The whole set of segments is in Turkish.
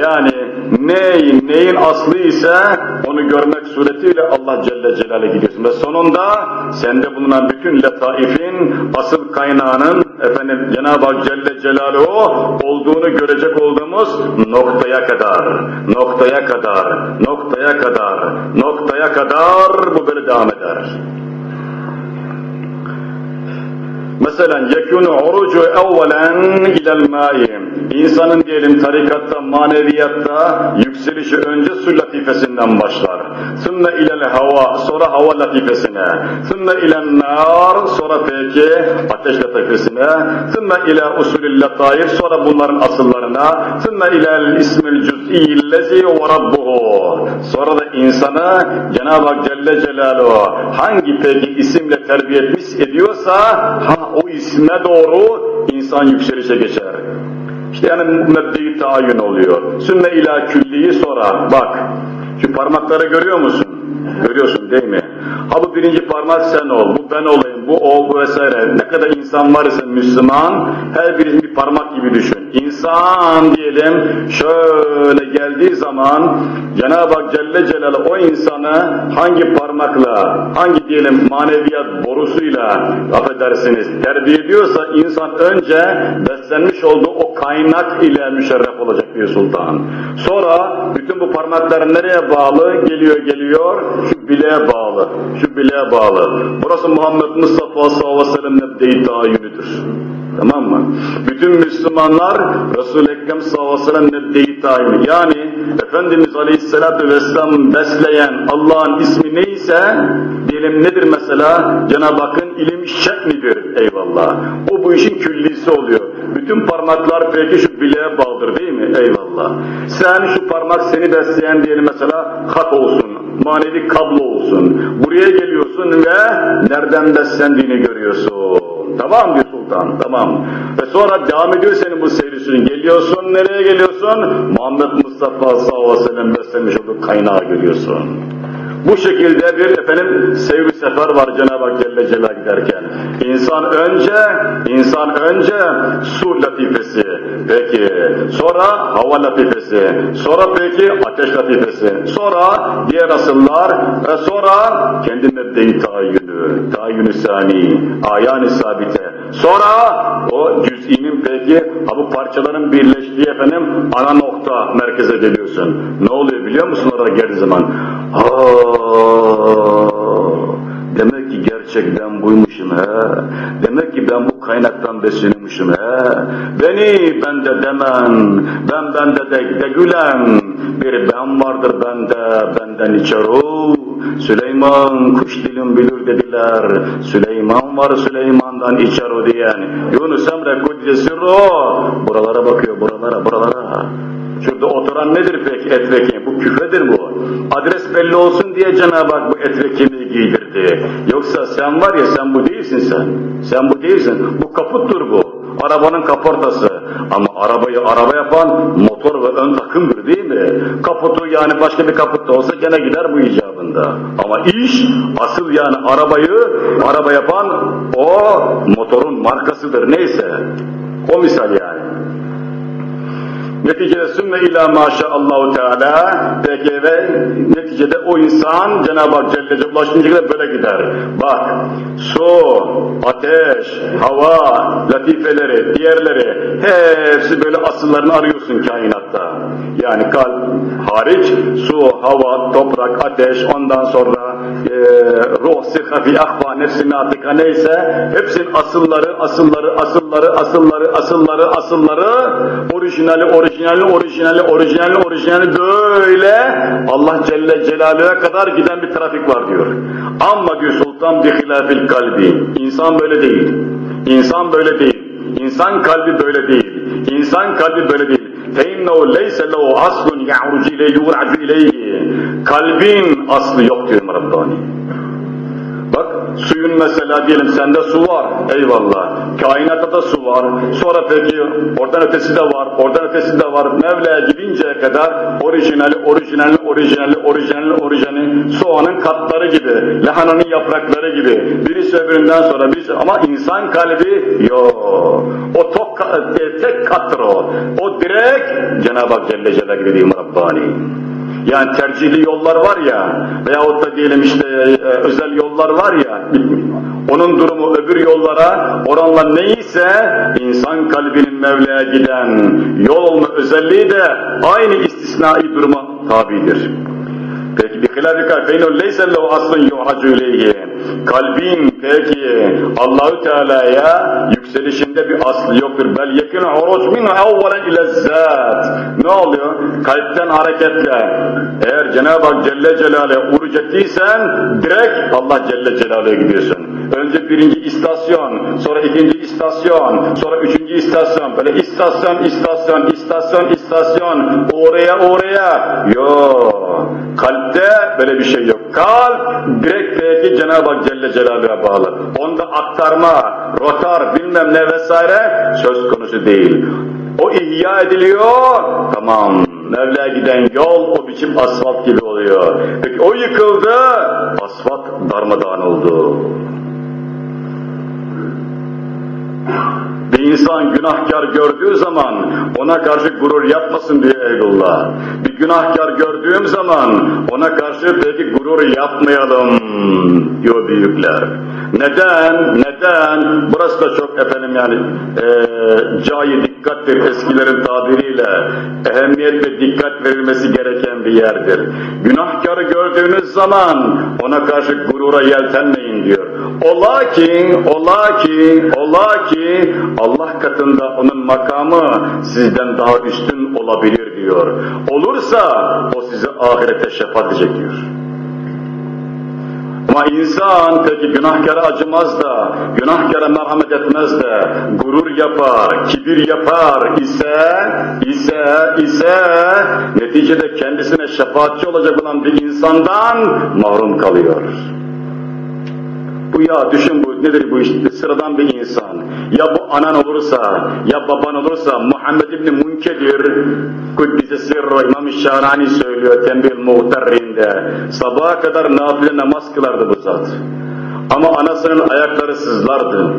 Yani ney, neyin aslı ise onu görmek suretiyle Allah Celle Celaluhu gidiyorsun. Ve sonunda sende bulunan bütün letaifin asıl kaynağının efendim Cenab-ı Hak Celle Celaluhu olduğunu görecek olduğumuz noktaya kadar, noktaya kadar, noktaya kadar, noktaya kadar bu böyle devam eder. Mesela yekunu orucu evvelen ilel mai. İnsanın diyelim tarikatta, maneviyatta yükselişi önce su latifesinden başlar. Sümme ilel hava, sonra hava latifesine. Sümme ilen nar, sonra peki ateş latifesine. Sümme ile usulü lataif, sonra bunların asıllarına. Sümme ilel ismil cüz'iyyillezi ve rabbuhu. Sonra da insana Cenab-ı Celle Celaluhu hangi peki isimle terbiye etmiş ediyorsa ha o isme doğru insan yükselişe geçer. İşte yani mübdeyi tayin oluyor. Sümme ila külliyi sonra bak şu parmakları görüyor musun? Görüyorsun değil mi? Ha bu birinci parmak sen ol, bu ben olayım, bu o, bu vesaire. Ne kadar insan var ise Müslüman, her birisi bir parmak gibi düşün. İnsan diyelim şöyle geldiği zaman Cenab-ı Hak Celle Celaluhu o insanı hangi parmakla, hangi diyelim maneviyat borusuyla affedersiniz terbiye ediyorsa insan önce beslenmiş olduğu kaynak ile müşerref olacak bir sultan. Sonra bütün bu parmaklar nereye bağlı? Geliyor geliyor şu bileğe bağlı. Şu bileğe bağlı. Burası Muhammed Mustafa sallallahu aleyhi ve sellem nebde-i tayyünüdür. Tamam mı? Bütün Müslümanlar Resul-i Ekrem sallallahu aleyhi ve sellem nebde-i tayyünü. Yani Efendimiz aleyhissalatü vesselam besleyen Allah'ın ismi neyse diyelim nedir mesela? Cenab-ı Hakk'ın ilim şeklidir eyvallah. O bu işin küllisi oluyor. Bütün parmaklar peki şu bileğe bağlıdır değil mi? Eyvallah. Sen şu parmak seni besleyen diyelim mesela hat olsun, manevi kablo olsun. Buraya geliyorsun ve nereden beslendiğini görüyorsun. Tamam diyor sultan, tamam. Ve sonra devam ediyor senin bu seyrisinin. Geliyorsun, nereye geliyorsun? Muhammed Mustafa sallallahu aleyhi ve sellem beslemiş olduğu kaynağı görüyorsun. Bu şekilde bir efendim sevgi sefer var Cenab-ı Hak Celle Celal giderken. İnsan önce, insan önce su latifesi, peki sonra hava latifesi, sonra peki ateş latifesi, sonra diğer asıllar ve sonra kendi mebde-i tayyünü, tayyünü sani, ayan-ı sabite. Sonra o cüz'inin peki ha bu parçaların birleştiği efendim ana nokta merkeze geliyorsun. Ne oluyor biliyor musun orada geldiği zaman? Demek ki gerçekten buymuşum he. Demek ki ben bu kaynaktan besleniyormuşum he. Beni bende demen, ben bende de, de gülen bir ben vardır bende, benden içer o. Süleyman kuş dilim bilir dediler. Süleyman var Süleyman'dan içer o diyen. Yunus Emre Kudüs'ü. Buralara bakıyor, buralara, buralara. Şurada oturan nedir peki et ve kemiği? Bu küfredir bu. Adres belli olsun diye Cenab-ı Hak bu et ve kemiği giydirdi. Yoksa sen var ya sen bu değilsin sen. Sen bu değilsin. Bu kaputtur bu. Arabanın kaportası. Ama arabayı araba yapan motor ve ön takımdır değil mi? Kaputu yani başka bir kaput da olsa gene gider bu icabında. Ama iş asıl yani arabayı araba yapan o motorun markasıdır neyse. O misal yani. Neticede sümme ila maşallahu teala peki ve neticede o insan Cenab-ı Hak Celle Celle ulaşınca kadar böyle gider. Bak su, ateş, hava, latifeleri, diğerleri hepsi böyle asıllarını arıyorsun kainatta. Yani kalp hariç su, hava, toprak, ateş ondan sonra e, ruh, sıhha fi ahva, nefsi natika neyse hepsinin asılları, asılları, asılları, asılları, asılları, asılları orijinali, orijinali, orijinali, orijinali, orijinali böyle Allah Celle Celaluhu'ya kadar giden bir trafik var diyor. Amma diyor sultan bi hilafil kalbi. İnsan böyle değil. İnsan böyle değil. İnsan kalbi böyle değil. İnsan kalbi böyle değil. فَاِنَّهُ لَيْسَ لَهُ أَصْلٌ يَعْرُجِ اِلَيْهِ يُرْعَجُ اِلَيْهِ Kalbin aslı yok diyor Rabbani. Bak suyun mesela diyelim sende su var. Eyvallah. Kainatta da su var. Sonra peki oradan ötesi de var. Oradan ötesi de var. Mevla'ya gidinceye kadar orijinali, orijinali, orijinali, orijinali, orijinali soğanın katları gibi, lahananın yaprakları gibi. Birisi öbüründen sonra birisi ama insan kalbi yok. O tok, e, tek kattır o. O direkt Cenab-ı Hak Celle Celaluhu dediğim Rabbani. Yani tercihli yollar var ya veyahut da diyelim işte e, özel yollar var ya onun durumu öbür yollara oranla neyse insan kalbinin Mevla'ya giden yol olma özelliği de aynı istisnai duruma tabidir. Peki bir hilafi kalbin leyse lehu aslın yuhacu ileyhi. Kalbin peki Allahü Teala'ya yükselişinde bir aslı yoktur. Bel yekun huruc min evvelen ile zat. Ne oluyor? Kalpten hareketle. Eğer Cenab-ı Hak Celle Celaluhu'ya uruc direkt Allah Celle Celaluhu'ya gidiyorsun. Önce birinci istasyon, sonra ikinci istasyon, sonra üçüncü istasyon, böyle istasyon, istasyon, istasyon, istasyon, oraya oraya. Yok. Kalpte böyle bir şey yok. Kalp direkt peki Cenab-ı Hak Celle Celaluhu'ya bağlı. Onda aktarma, rotar, bilmem ne vesaire söz konusu değil. O ihya ediliyor, tamam. Mevla'ya giden yol o biçim asfalt gibi oluyor. Peki o yıkıldı, asfalt darmadağın oldu. Bir insan günahkar gördüğü zaman ona karşı gurur yapmasın diye eylullah. Bir günahkar gördüğüm zaman ona karşı peki gurur yapmayalım diyor büyükler. Neden? Neden? Burası da çok efendim yani e, cayi dikkattir eskilerin tabiriyle. Ehemmiyet ve dikkat verilmesi gereken bir yerdir. Günahkarı gördüğünüz zaman ona karşı gurura yeltenmeyin diyor. Ola ki, ola ki, ola ki Allah katında onun makamı sizden daha üstün olabilir diyor. Olursa o sizi ahirete şefaat edecek diyor. Ama insan peki günahkara acımaz da, günahkara merhamet etmez de, gurur yapar, kibir yapar ise, ise, ise, neticede kendisine şefaatçi olacak olan bir insandan mahrum kalıyor. Bu ya düşün bu nedir bu işte sıradan bir insan. Ya bu anan olursa, ya baban olursa Muhammed İbni Munkedir, Kuddise Sirru İmam-ı Şahrani söylüyor Tembih Muhterrinde. Sabaha kadar nafile namaz kılardı bu zat. Ama anasının ayakları sızlardı.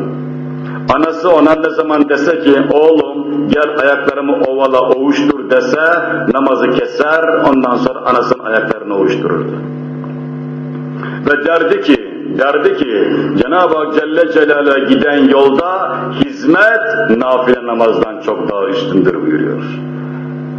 Anası ona ne zaman dese ki oğlum gel ayaklarımı ovala ovuştur dese namazı keser ondan sonra anasının ayaklarını ovuştururdu. Ve derdi ki derdi ki Cenab-ı Hak Celle Celaluhu'ya giden yolda hizmet nafile namazdan çok daha üstündür buyuruyor.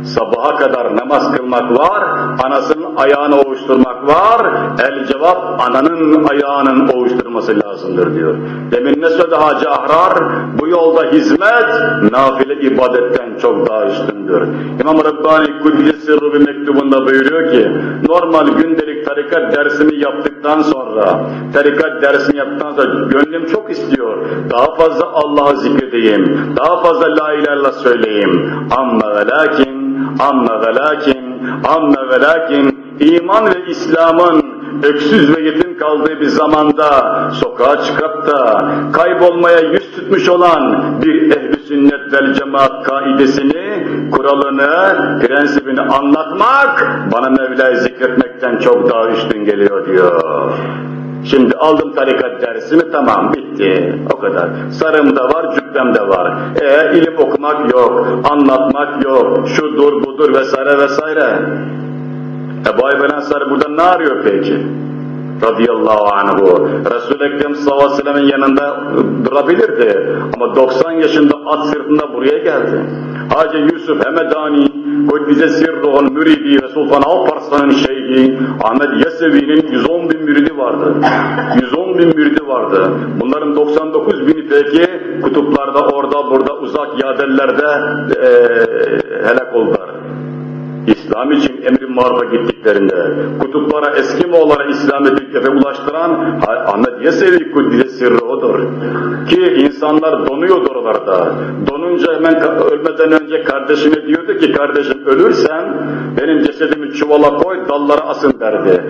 Sabaha kadar namaz kılmak var, anasının ayağını ovuşturmak var, el cevap ananın ayağının ovuşturması lazımdır diyor. Demin ne söyledi Hacı Ahrar? Bu yolda hizmet nafile ibadetten çok daha üstündür. İmam Rabbani Kudüs Sırrı bir mektubunda buyuruyor ki, normal gündelik tarikat dersini yaptıktan sonra, tarikat dersini yaptıktan sonra gönlüm çok istiyor. Daha fazla Allah'ı zikredeyim, daha fazla la illallah söyleyeyim. Amma ve lakin Amma ve lakin, amma ve lakin iman ve İslam'ın öksüz ve yetim kaldığı bir zamanda sokağa çıkıp da kaybolmaya yüz tutmuş olan bir ehl-i sünnet vel cemaat kaidesini, kuralını, prensibini anlatmak bana Mevla'yı zikretmekten çok daha üstün geliyor diyor. Şimdi aldım tarikat dersimi tamam bitti o kadar. Sarım da var cübbem de var. E ilim okumak yok, anlatmak yok, şudur budur vesaire vesaire. Ebu Ayyub el burada ne arıyor peki? radıyallahu anhu. Resul-i Ekrem sallallahu aleyhi ve sellem'in yanında durabilirdi. Ama 90 yaşında at sırtında buraya geldi. Hacı Yusuf Hemedani, Kuddise Sirruhul Müridi ve Sultan Alparslan'ın şeyhi Ahmet Yesevi'nin 110 bin müridi vardı. 110 bin müridi vardı. Bunların 99 bini peki kutuplarda, orada, burada, uzak yadellerde e, helak oldular. İslam için emri marufa gittiklerinde, kutuplara, Eskimoğullara İslam'ı Türkiye'ye ulaştıran Ahmet Yesevi Kudüs'e sırrı odur. Ki insanlar donuyordu oralarda. Donunca hemen ölmeden önce kardeşime diyordu ki kardeşim ölürsen benim cesedimi çuvala koy dallara asın derdi.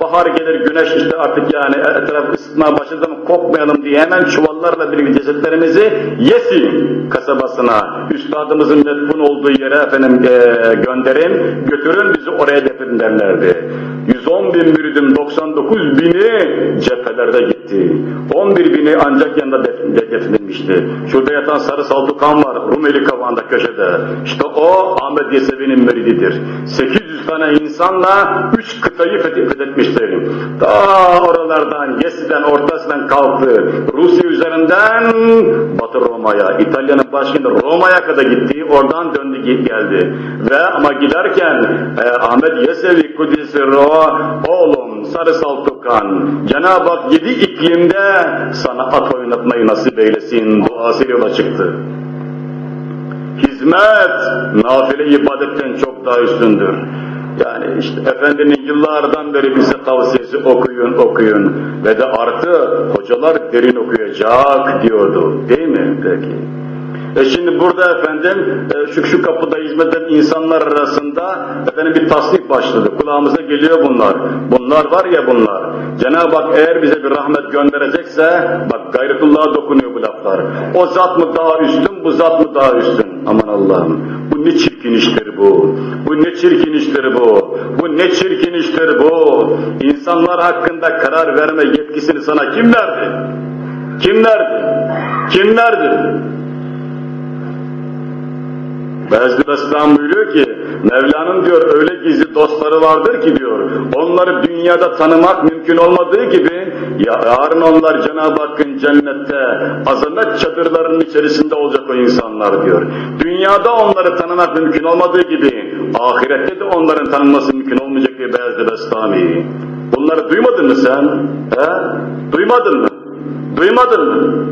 Bahar gelir güneş işte artık yani etraf ısıtmaya başladı kokmayalım diye hemen çuvallarla birlikte cesetlerimizi Yesin kasabasına, üstadımızın metfun olduğu yere efendim e, gönderin, götürün bizi oraya defin derlerdi. 110 bin müridim 99 bini cephelerde gitti. 11 bini ancak yanında defnedilmişti. Şurada yatan sarı saltukan var Rumeli kavağında köşede. İşte o Ahmet Yesevi'nin mürididir. 800 tane insanla 3 kıtayı fethetmiştir. Ta oralardan, Yesi'den, Ortas'tan kalktı. Rusya üzerinden Batı Roma'ya, İtalya'nın başkenti Roma'ya kadar gitti. Oradan döndü geldi. Ve ama giderken e, Ahmet Yesevi Kudüs'ü oğlum sarı saltukan Cenab-ı Hak yedi iklimde sana at oynatmayı nasip eylesin duası yola çıktı. Hizmet, nafile ibadetten çok daha üstündür. Yani işte Efendinin yıllardan beri bize tavsiyesi okuyun okuyun ve de artı hocalar derin okuyacak diyordu değil mi peki? E şimdi burada efendim e, şu şu kapıda hizmet eden insanlar arasında efendim bir tasdik başladı. Kulağımıza geliyor bunlar. Bunlar var ya bunlar. Cenab-ı Hak eğer bize bir rahmet gönderecekse bak gayretullah'a dokunuyor bu laflar. O zat mı daha üstün, bu zat mı daha üstün? Aman Allah'ım. Bu ne çirkin iştir bu. Bu ne çirkin iştir bu. Bu ne çirkin iştir bu. İnsanlar hakkında karar verme yetkisini sana kim verdi? Kim verdi? Kim verdi? Bezdi Bestam buyuruyor ki, Mevla'nın diyor öyle gizli dostları vardır ki diyor, onları dünyada tanımak mümkün olmadığı gibi, yarın onlar Cenab-ı Hakk'ın cennette azamet çadırlarının içerisinde olacak o insanlar diyor. Dünyada onları tanımak mümkün olmadığı gibi, ahirette de onların tanınması mümkün olmayacak diye Bezdi Bestami. Bunları duymadın mı sen? He? Duymadın mı? Duymadın mı?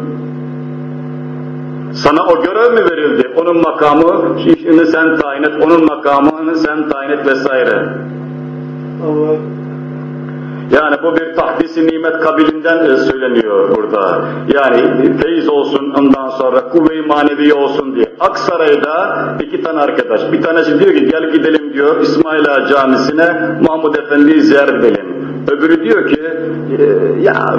Sana o görev mi verildi? Onun makamı, işini sen tayin et, onun makamını sen tayin et vesaire. Allah. Yani bu bir tahdisi nimet kabilinden söyleniyor burada. Yani feyiz olsun ondan sonra kuvve-i manevi olsun diye. Aksaray'da iki tane arkadaş. Bir tanesi diyor ki gel gidelim diyor İsmail Ağa Camisi'ne Mahmud Efendi'yi ziyaret edelim. Öbürü diyor ki e, ya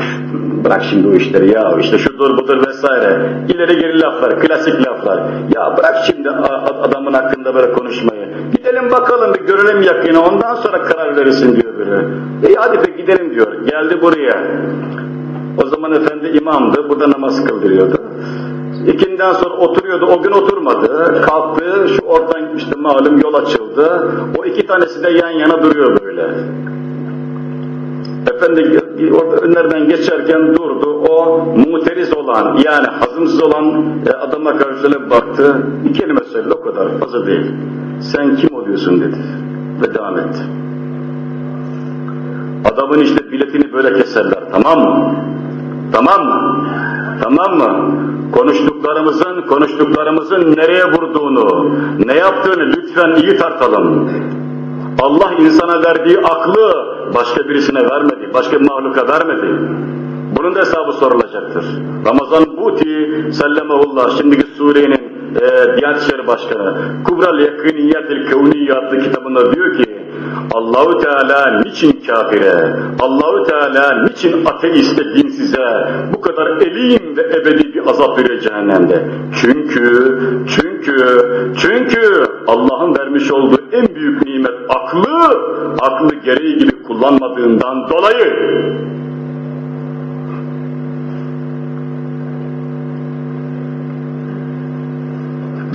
bırak şimdi bu işleri ya işte şudur budur vesaire. İleri geri laflar, klasik laflar. Ya bırak şimdi adamın hakkında böyle konuşmayı. Gidelim bakalım bir görelim yakını ondan sonra karar verirsin diyor biri. E hadi peki gidelim diyor. Geldi buraya. O zaman efendi imamdı. Burada namaz kıldırıyordu. İkinden sonra oturuyordu, o gün oturmadı. Kalktı, şu oradan gitmişti malum yol açıldı. O iki tanesi de yan yana duruyor böyle. Efendi orada önlerden geçerken durdu. O muteriz olan yani hazımsız olan e, adama karşı baktı. Bir kelime söyledi o kadar fazla değil. Sen kim oluyorsun dedi. Ve devam etti. Adamın işte biletini böyle keserler tamam mı? Tamam mı? Tamam mı? Konuştuklarımızın, konuştuklarımızın nereye vurduğunu, ne yaptığını lütfen iyi tartalım. Allah insana verdiği aklı başka birisine vermedi, başka bir mahluka vermedi. Bunun da hesabı sorulacaktır. Ramazan Buti sellemehullah şimdiki surenin e, Diyanet İşleri Başkanı Kubral Yakiniyetil Kevniye adlı kitabında diyor ki Allahu Teala niçin kafire, Allahu Teala niçin ateiste, dinsize bu kadar elim ve ebedi bir azap veriyor cehennemde? Çünkü, çünkü, çünkü Allah'ın vermiş olduğu en büyük nimet aklı, aklı gereği gibi kullanmadığından dolayı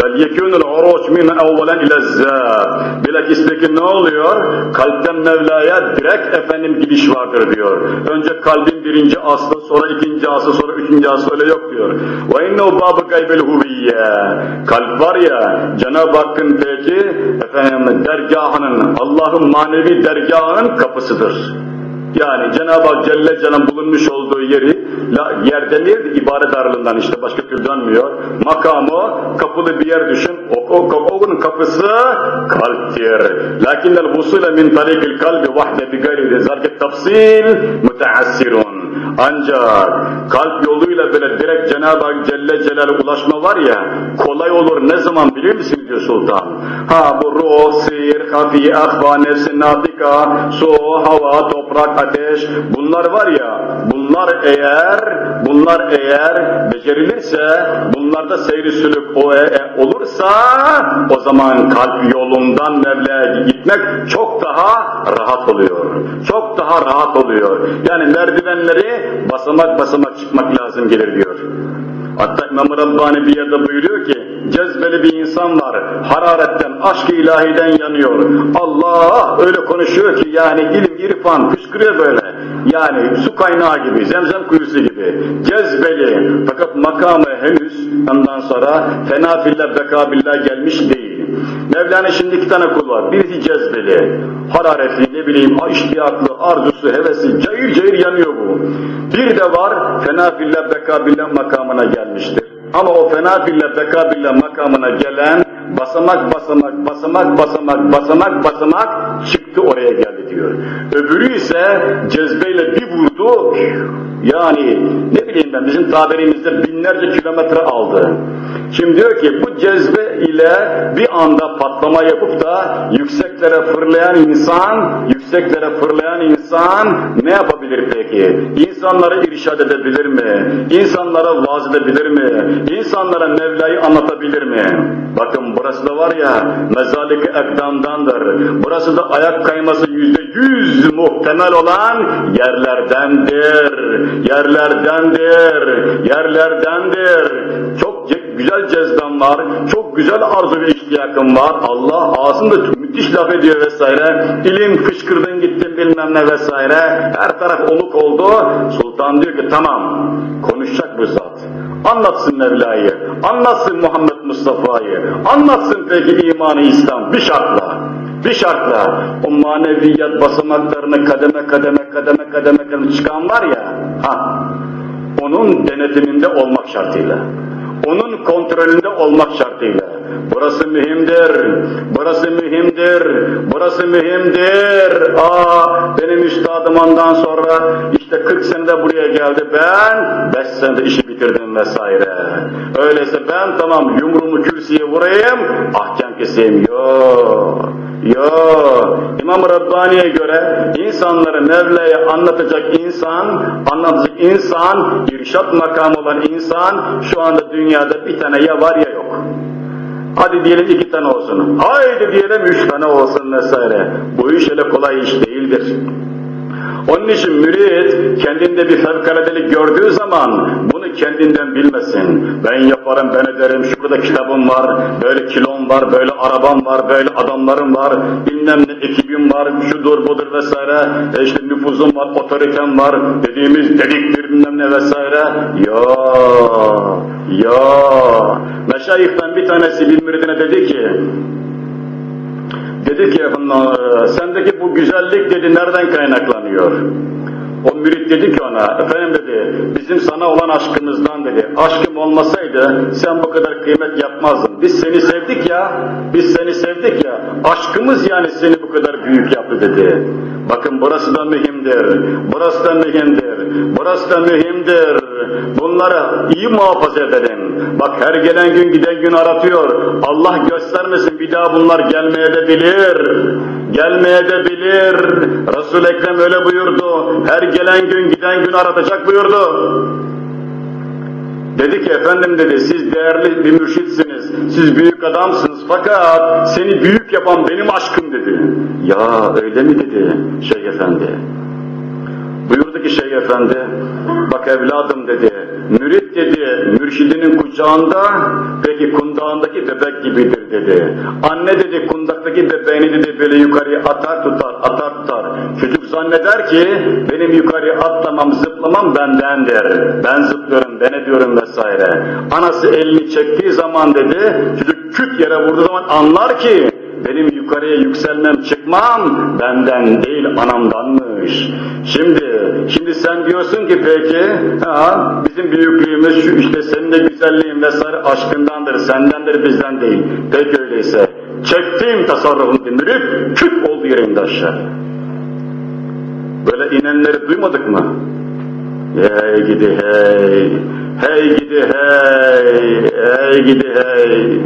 bel yekunul uruç min evvelen ile zâb. Bilakis peki ne oluyor? Kalpten Mevla'ya direkt efendim gidiş vardır diyor. Önce kalbin birinci aslı, sonra ikinci aslı, sonra üçüncü aslı öyle yok diyor. Ve innehu babı gaybel huviyye. Kalp var ya, Cenab-ı Hakk'ın peki efendim dergahının, Allah'ın manevi dergahının kapısıdır. Yani Cenab-ı Hak Celle Celle'nin bulunmuş olduğu yeri yer denir ibadet aralığından işte başka türlü denmiyor. Makamı kapılı bir yer düşün, o o, o, onun kapısı kalptir. Lakinnel vusule min tarikil kalbi vahde bi gayri zalke tafsil müteassirun. Ancak kalp yoluyla böyle direkt Cenab-ı Hak Celle Celal'e ulaşma var ya, kolay olur ne zaman biliyor musun diyor sultan. Ha bu ruh, sihir, hafiye, ahva, nefsi, natika, su, hava, toprak, ateş bunlar var ya, bunlar eğer, bunlar eğer becerilirse, bunlarda seyri sülük o, e, e, olursa o zaman kalp yolundan Mevla'ya gitmek çok daha rahat oluyor. Çok daha rahat oluyor. Yani merdivenleri basamak basamak çıkmak lazım gelir diyor. Hatta İmam Rabbani bir yerde buyuruyor ki, cezbeli bir insan var, hararetten, aşk-ı ilahiden yanıyor. Allah öyle konuşuyor ki yani ilim, irfan fışkırıyor böyle. Yani su kaynağı gibi, zemzem kuyusu gibi. Cezbeli, fakat makamı henüz ondan sonra fena fillah bekabillah gelmiş değil. Mevlana şimdi iki tane kul var. Birisi cezbeli, hararetli, ne bileyim, iştiyaklı, arzusu, hevesi, cayır cayır yanıyor bu. Bir de var, fena fillah bekabillah makamına gelmiştir. Ama o fena fillah bekabillah makamına gelen basamak basamak basamak basamak basamak basamak çıktı oraya geldi diyor. Öbürü ise cezbeyle bir vurdu, yani ne bileyim ben bizim tabirimizde binlerce kilometre aldı. Şimdi diyor ki bu cezbe ile bir anda patlama yapıp da yükseklere fırlayan insan, yükseklere fırlayan insan ne yapabilir peki? İnsanları irşad edebilir mi? İnsanlara vaaz edebilir mi? İnsanlara Mevla'yı anlatabilir mi? Bakın burası da var ya mezalik ekdamdandır. Burası da ayak kayması yüzde yüz muhtemel olan yerlerdendir. Yerlerdendir. Yerlerdendir. Çok güzel cezbem var, çok güzel arzu ve iştiyakım var. Allah ağzında müthiş laf ediyor vesaire. İlim fışkırdın gittin bilmem ne vesaire. Her taraf oluk oldu. Sultan diyor ki tamam konuşacak bu zat. Anlatsın Mevla'yı, anlatsın Muhammed Mustafa'yı, anlatsın peki imanı İslam bir şartla. Bir şartla o maneviyat basamaklarını kademe kademe kademe kademe kademe çıkan var ya, ha, onun denetiminde olmak şartıyla onun kontrolünde olmak şartıyla. Burası mühimdir, burası mühimdir, burası mühimdir. Aa, benim üstadım ondan sonra işte 40 senede buraya geldi, ben 5 senede işi bitirdim vesaire. Öyleyse ben tamam yumruğumu kürsüye vurayım, ahkam keseyim. Yok. Yo, İmam Rabbani'ye göre insanları Mevla'ya anlatacak insan, anlatacak insan, irşat makamı olan insan şu anda dünyada bir tane ya var ya yok. Hadi diyelim iki tane olsun, haydi diyelim üç tane olsun vesaire. Bu iş öyle kolay iş değildir. Onun için mürit kendinde bir fevkaladelik gördüğü zaman bunu kendinden bilmesin. Ben yaparım, ben ederim, şurada kitabım var, böyle kilom var, böyle arabam var, böyle adamlarım var, bilmem ne ekibim var, şudur budur vesaire, e işte nüfuzum var, otoritem var, dediğimiz dediktir bilmem ne vesaire. Ya, ya. Meşayihten bir tanesi bir müridine dedi ki, Dedi ki sendeki bu güzellik dedi nereden kaynaklanıyor? O mürit dedi ki ona, efendim dedi, bizim sana olan aşkımızdan dedi, aşkım olmasaydı sen bu kadar kıymet yapmazdın. Biz seni sevdik ya, biz seni sevdik ya, aşkımız yani seni bu kadar büyük yaptı dedi. Bakın burası da mühimdir, burası da mühimdir, burası da mühimdir. Bunları iyi muhafaza edelim. Bak her gelen gün giden gün aratıyor. Allah göstermesin bir daha bunlar gelmeye de bilir. Gelmeye de bilir. Resul-i Ekrem öyle buyurdu. Her gelen gün giden gün aratacak buyurdu. Dedi ki efendim dedi siz değerli bir mürşitsiniz, siz büyük adamsınız fakat seni büyük yapan benim aşkım dedi. Ya öyle mi dedi Şeyh Efendi. Buyurdu ki Şeyh Efendi, bak evladım dedi, mürit dedi, mürşidinin kucağında, peki kundağındaki bebek gibidir dedi. Anne dedi, kundaktaki bebeğini dedi böyle yukarıya atar tutar, atar tutar. Çocuk zanneder ki, benim yukarıya atlamam, zıplamam bendendir. Ben zıplıyorum, ben ediyorum vesaire. Anası elini çektiği zaman dedi, çocuk küt yere vurduğu zaman anlar ki, benim yukarıya yükselmem, çıkmam benden değil anamdanmış. Şimdi, şimdi sen diyorsun ki peki, ha, bizim büyüklüğümüz şu işte senin kalbinde güzelliğin vesaire aşkındandır, sendendir, bizden değil. Peki öyleyse çektiğim tasarrufun dindirip küt oldu yere indi aşağı. Böyle inenleri duymadık mı? Hey gidi hey, hey gidi hey, hey gidi hey.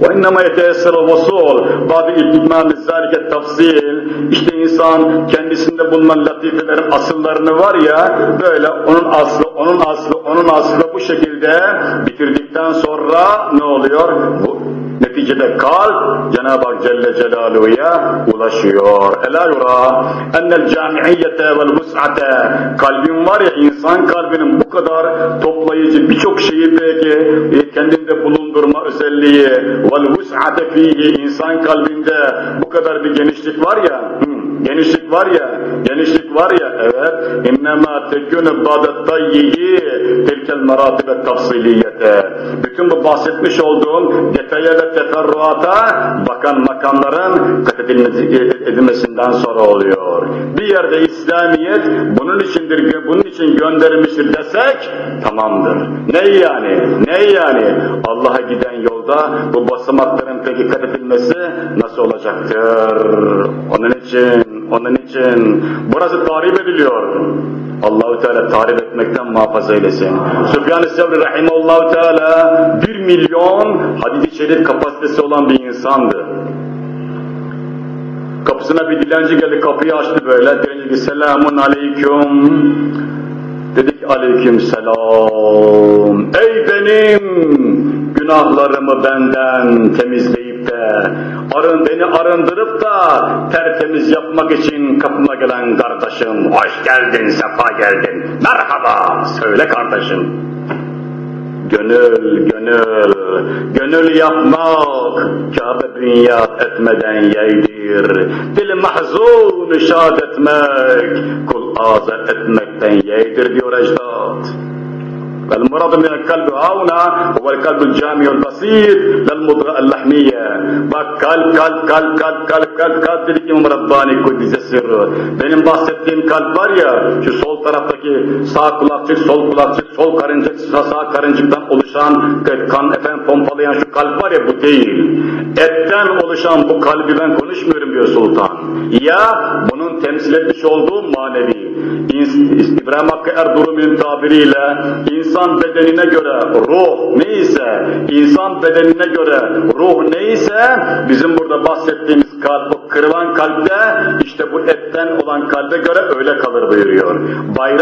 وإنما يتيسر الوصول بعد إتمام ذلك التفصيل işte insan kendisinde bulunan latifelerin asıllarını var ya böyle onun aslı onun aslı onun aslı bu şekilde bitirdikten sonra ne oluyor? Bu, neticede kalp Cenab-ı Hak Celle Celaluhu'ya ulaşıyor. Ela yura ennel camiiyete vel vus'ate kalbin var ya insan kalbinin bu kadar toplayıcı birçok şeyi peki e, kendinde bulundurma özelliği vel vus'ate fihi insan kalbinde bu kadar bir genişlik var ya genişlik var ya genişlik var ya evet innema tekûne ba'de tayyihi tilkel meratibe tafsiliyete bütün bu bahsetmiş olduğum detaya ve teferruata bakan makamların kat edilmesinden sonra oluyor. Bir yerde İslamiyet bunun içindir, bunun için gönderilmiştir desek tamamdır. Ne yani? Ne yani? Allah'a giden yolda bu basamakların peki kat edilmesi nasıl olacaktır? Onun için, onun için burası tarif ediliyor. Allahu Teala tarif etmekten muhafaza eylesin. Süfyan-ı Sevri Rahimahullahu Teala bir milyon hadis-i şerif kapasitesi olan bir insandı. Kapısına bir dilenci geldi, kapıyı açtı böyle. Dilenci ki selamun aleyküm. Dedik aleyküm selam. Ey benim günahlarımı benden de, arın beni arındırıp da tertemiz yapmak için kapıma gelen kardeşim, hoş geldin, sefa geldin, merhaba, söyle kardeşim. Gönül, gönül, gönül yapmak, Kabe bünyat etmeden yeydir. Dil mahzun şad etmek, kul azet etmekten yeydir diyor ecdat. Vel muradu الكلب هنا هو الكلب الجامع البسيط للمضغة اللحمية بقى كلب كلب كلب كلب كلب كلب كلب dediğim كل Kudüs'e sırrı. Benim bahsettiğim kalp var ya şu taraftaki sağ kulakçık sol kulakçık sol karıncık sağ, karıncıktan oluşan kan efendim pompalayan şu kalp var ya bu değil etten oluşan bu kalbi ben konuşmuyorum diyor sultan ya bunun temsil etmiş olduğu manevi İbrahim Hakkı Erdurum'un tabiriyle insan bedenine göre ruh neyse, insan bedenine göre ruh neyse, bizim burada bahsettiğimiz kalp, o kırılan kalpte işte bu etten olan kalbe göre öyle kalır buyuruyor.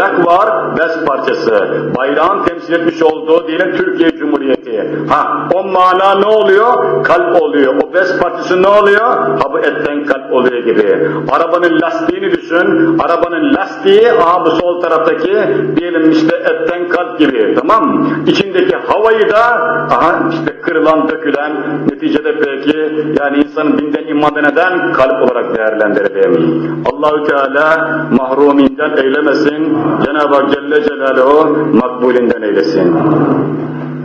Bayrak var, bez parçası. Bayrağın temsil etmiş olduğu diyelim Türkiye Cumhuriyeti. Ha, o mana ne oluyor? Kalp oluyor. O bez parçası ne oluyor? Ha bu etten kalp oluyor gibi. Arabanın lastiğini düşün. Arabanın lastiği aha bu sol taraftaki diyelim işte etten kalp gibi tamam mı? İçindeki havayı da aha işte kırılan, dökülen neticede peki yani insanın dinden iman eden kalp olarak değerlendirelim. Allahü Teala mahruminden eylemesin. Cenab-ı Celle Celaluhu makbulinden eylesin.